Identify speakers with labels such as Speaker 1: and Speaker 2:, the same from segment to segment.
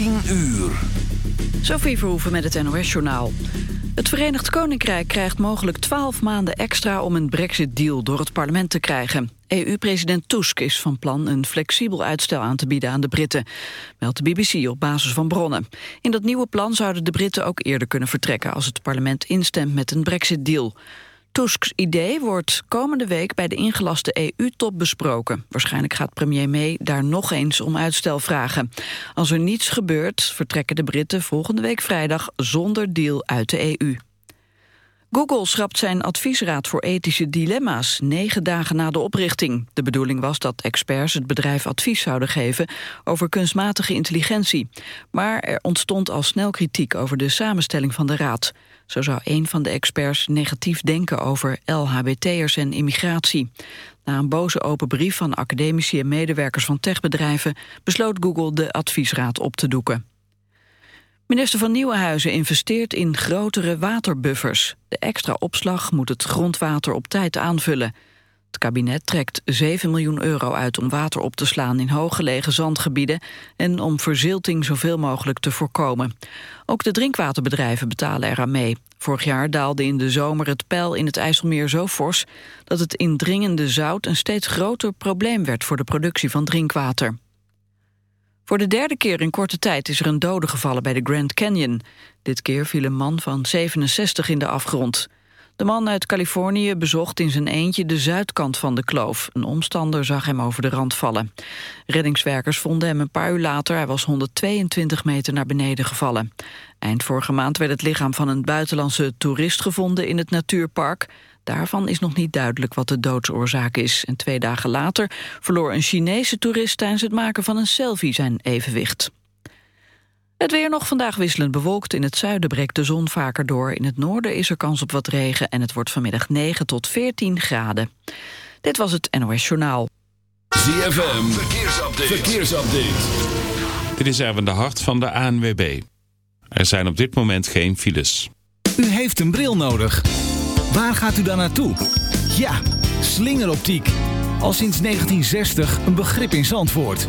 Speaker 1: 10 uur.
Speaker 2: Sophie Verhoeven met het NOS-journaal. Het Verenigd Koninkrijk krijgt mogelijk 12 maanden extra... om een brexit-deal door het parlement te krijgen. EU-president Tusk is van plan een flexibel uitstel aan te bieden aan de Britten. Meldt de BBC op basis van bronnen. In dat nieuwe plan zouden de Britten ook eerder kunnen vertrekken... als het parlement instemt met een brexit-deal. Tusks idee wordt komende week bij de ingelaste EU-top besproken. Waarschijnlijk gaat premier May daar nog eens om uitstel vragen. Als er niets gebeurt, vertrekken de Britten volgende week vrijdag zonder deal uit de EU. Google schrapt zijn adviesraad voor ethische dilemma's negen dagen na de oprichting. De bedoeling was dat experts het bedrijf advies zouden geven over kunstmatige intelligentie. Maar er ontstond al snel kritiek over de samenstelling van de raad. Zo zou een van de experts negatief denken over LHBT'ers en immigratie. Na een boze open brief van academici en medewerkers van techbedrijven... besloot Google de adviesraad op te doeken. Minister van Nieuwenhuizen investeert in grotere waterbuffers. De extra opslag moet het grondwater op tijd aanvullen. Het kabinet trekt 7 miljoen euro uit om water op te slaan in hooggelegen zandgebieden en om verzilting zoveel mogelijk te voorkomen. Ook de drinkwaterbedrijven betalen eraan mee. Vorig jaar daalde in de zomer het peil in het IJsselmeer zo fors dat het indringende zout een steeds groter probleem werd voor de productie van drinkwater. Voor de derde keer in korte tijd is er een dode gevallen bij de Grand Canyon. Dit keer viel een man van 67 in de afgrond. De man uit Californië bezocht in zijn eentje de zuidkant van de kloof. Een omstander zag hem over de rand vallen. Reddingswerkers vonden hem een paar uur later. Hij was 122 meter naar beneden gevallen. Eind vorige maand werd het lichaam van een buitenlandse toerist gevonden in het natuurpark. Daarvan is nog niet duidelijk wat de doodsoorzaak is. En twee dagen later verloor een Chinese toerist tijdens het maken van een selfie zijn evenwicht. Het weer nog vandaag wisselend bewolkt. In het zuiden breekt de zon vaker door. In het noorden is er kans op wat regen en het wordt vanmiddag 9 tot 14 graden. Dit was het NOS Journaal.
Speaker 1: ZFM, verkeersupdate. verkeersupdate.
Speaker 3: Dit is Erwin de Hart van de ANWB. Er zijn op dit moment geen files.
Speaker 4: U heeft een bril nodig. Waar gaat u dan naartoe? Ja, slingeroptiek. Al sinds 1960 een begrip in Zandvoort.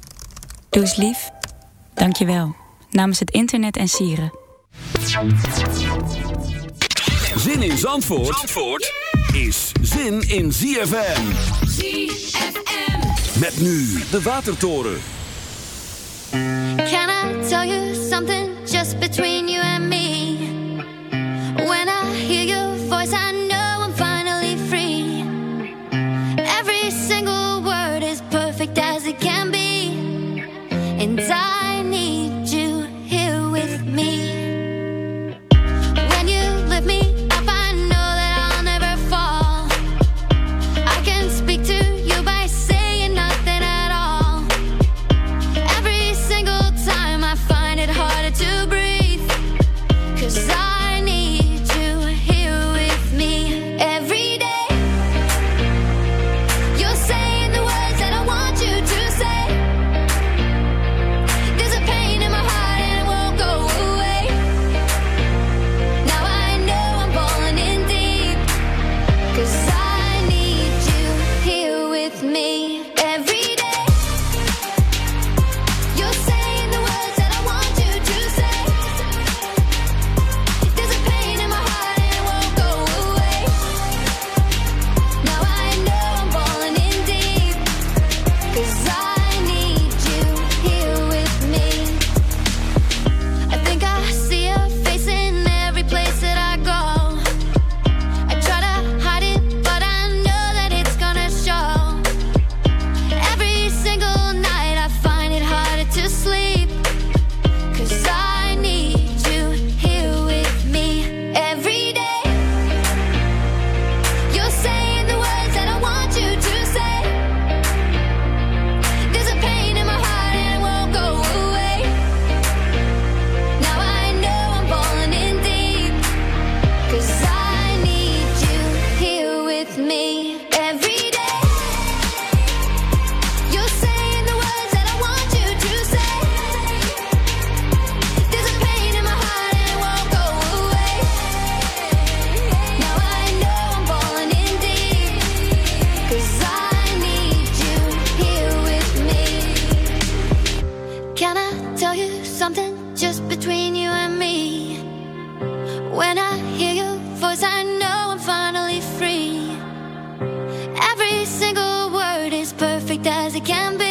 Speaker 5: Doe lief. Dankjewel. Namens het internet en sieren.
Speaker 1: Zin in Zandvoort, Zandvoort is zin in ZFM.
Speaker 6: ZFM. Met nu de Watertoren.
Speaker 7: Can I tell you something just between you and I perfect as it can be.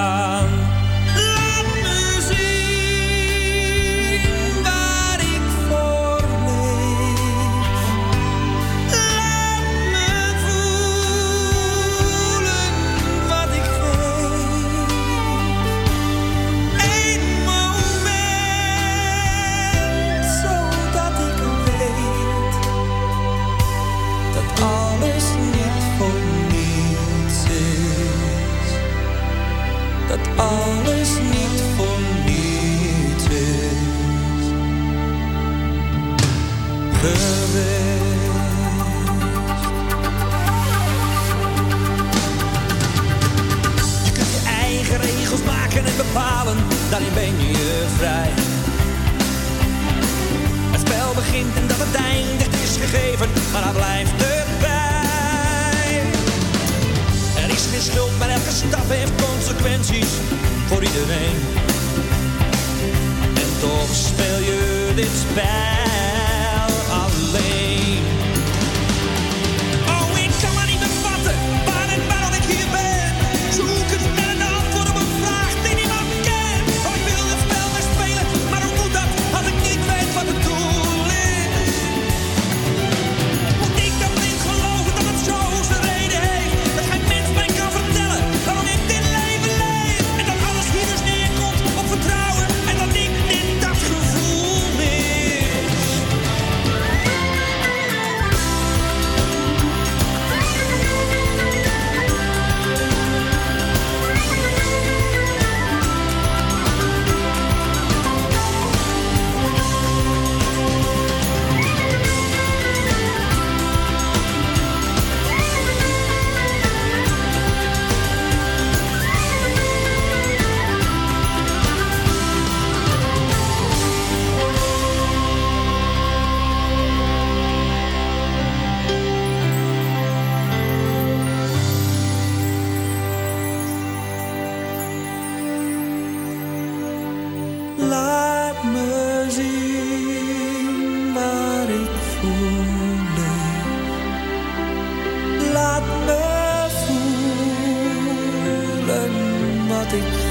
Speaker 8: her porter.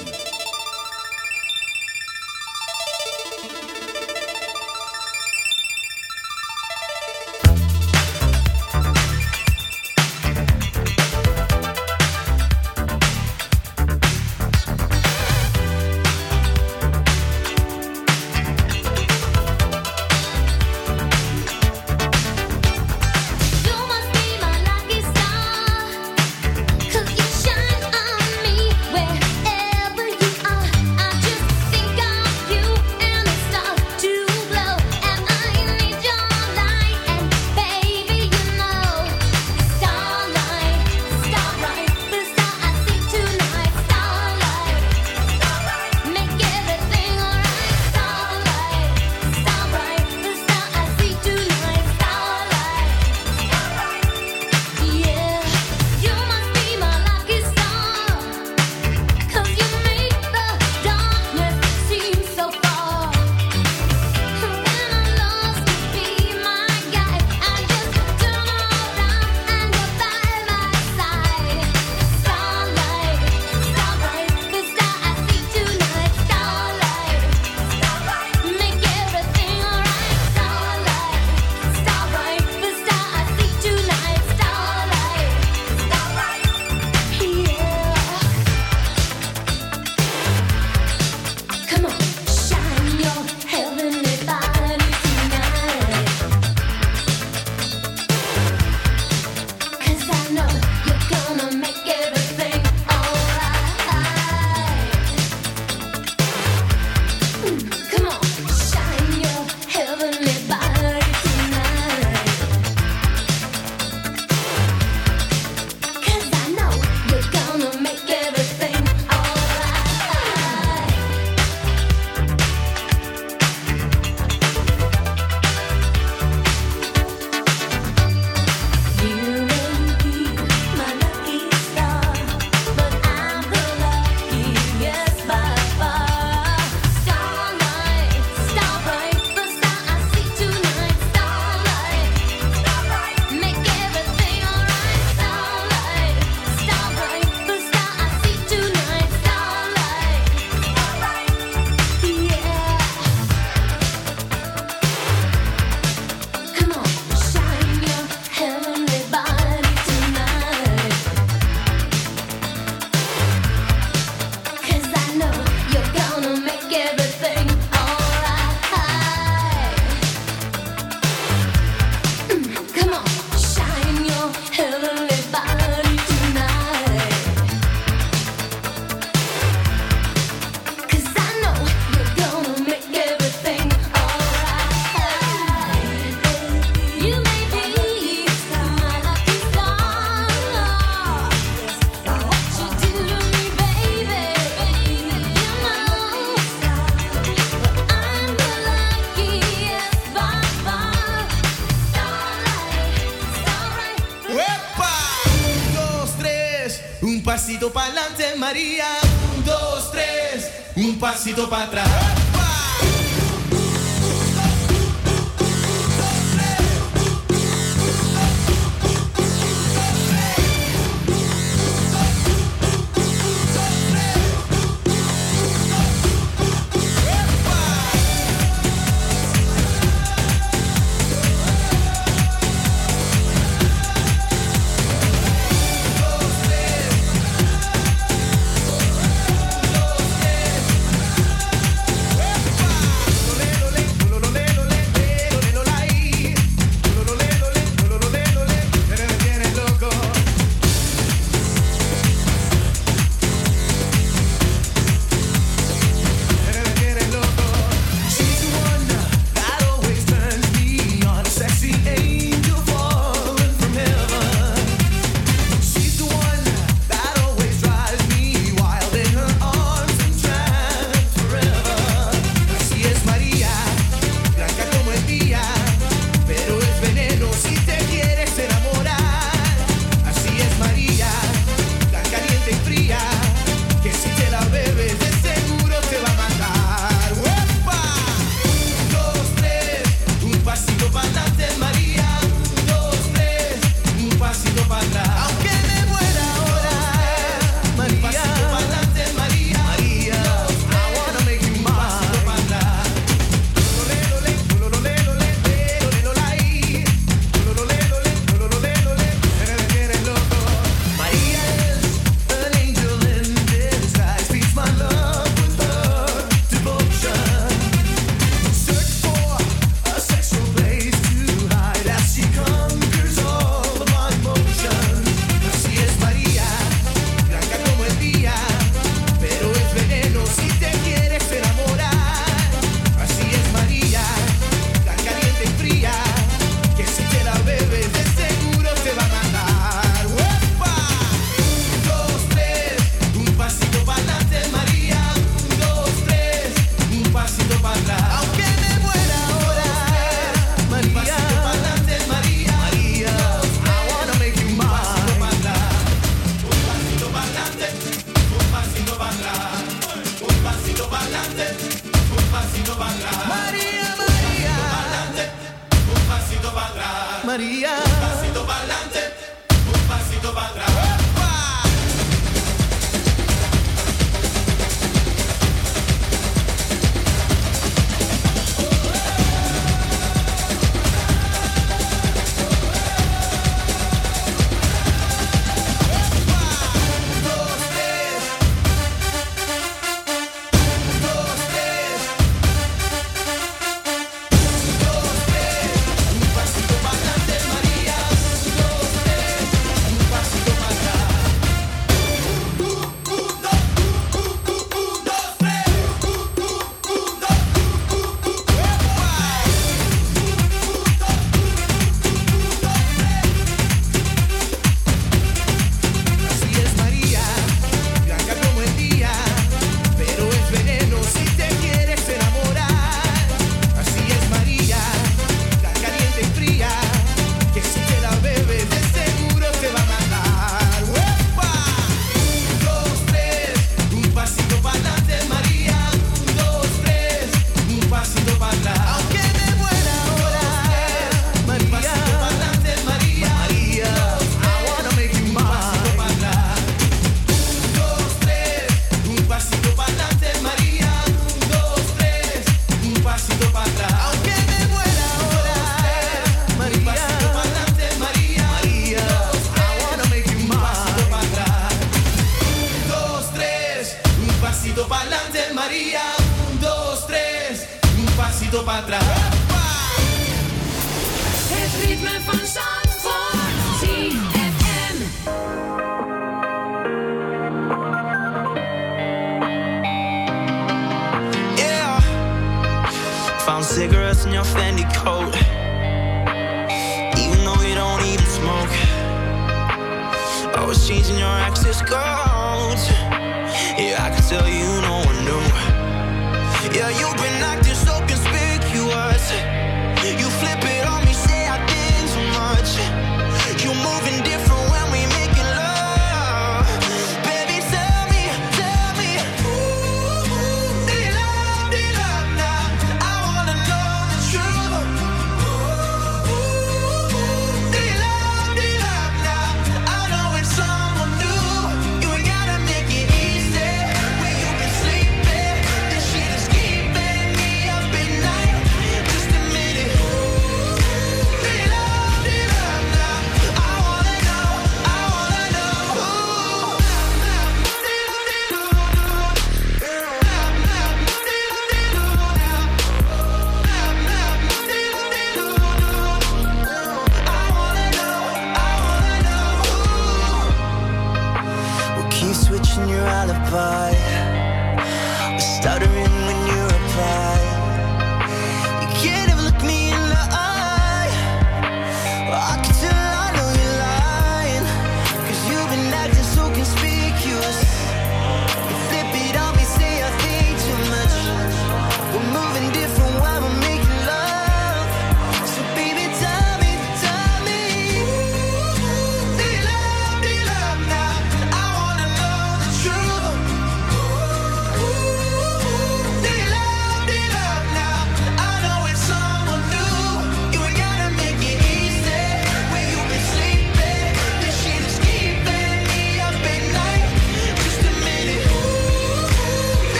Speaker 7: pasito então, para atrás.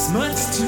Speaker 9: It's
Speaker 10: much too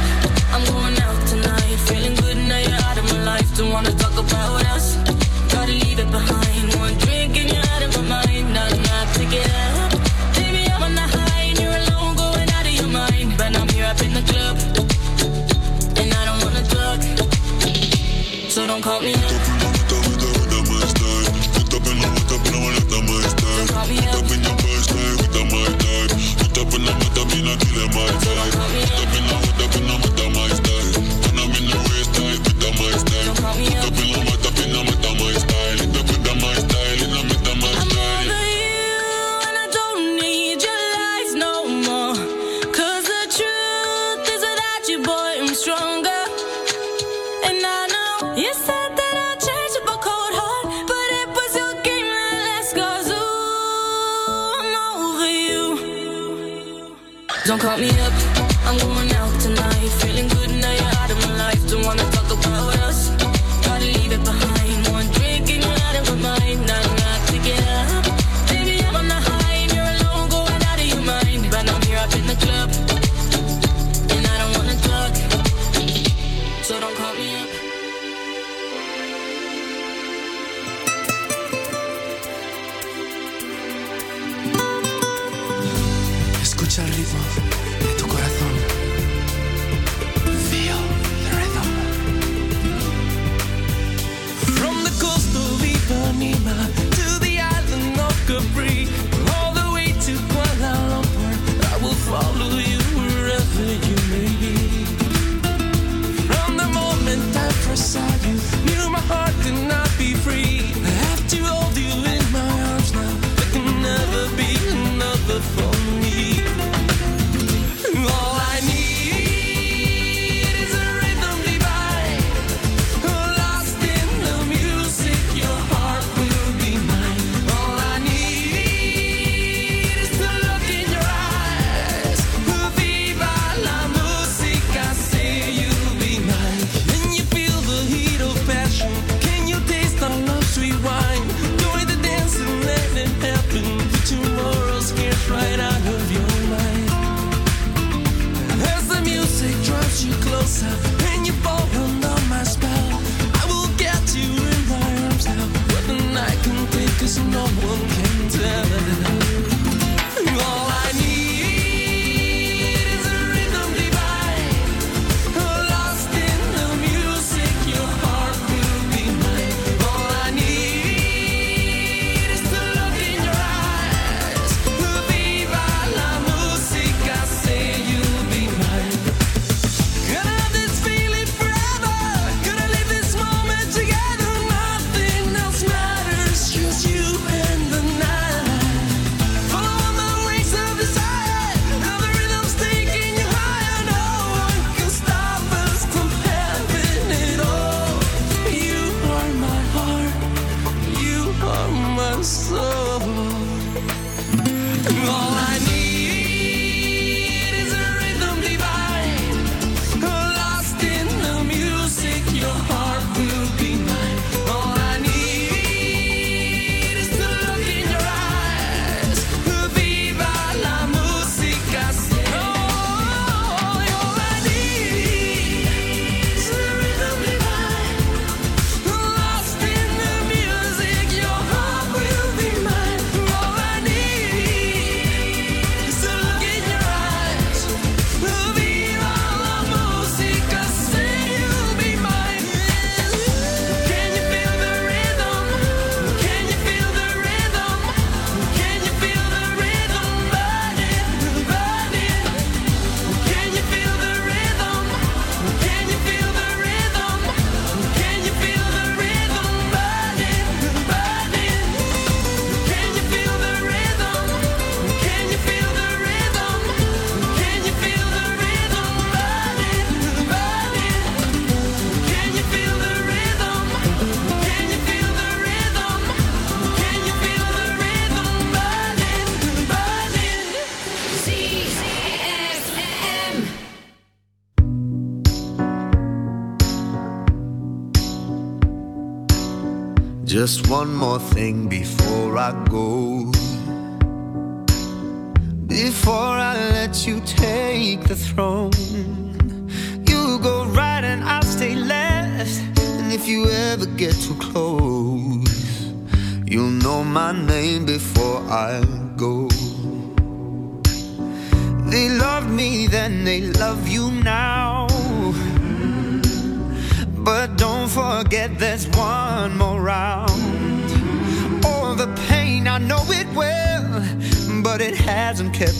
Speaker 10: Just one
Speaker 11: more thing before I go. Before I let you take the throne, you go right and I'll stay left. And if you ever get too close, you'll know my name.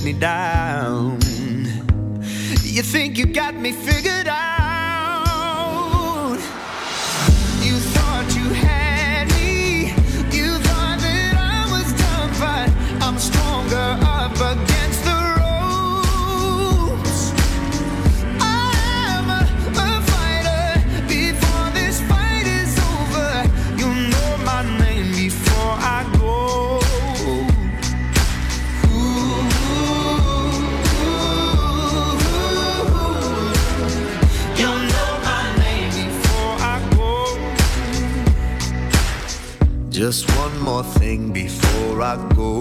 Speaker 11: me down. You think you got me figured I go.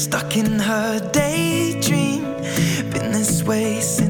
Speaker 7: Stuck in her daydream, been this way since.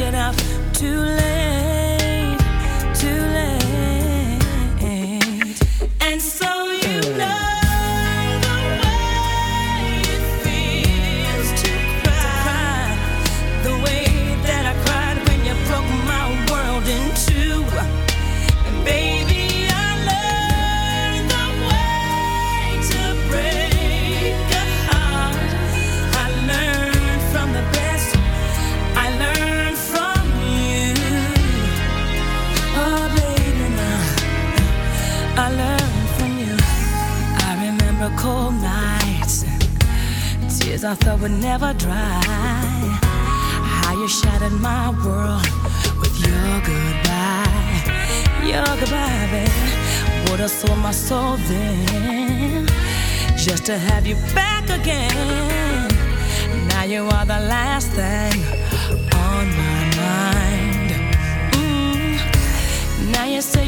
Speaker 12: enough to live. to have you back again. Now you are the last thing on my mind. Mm. Now you say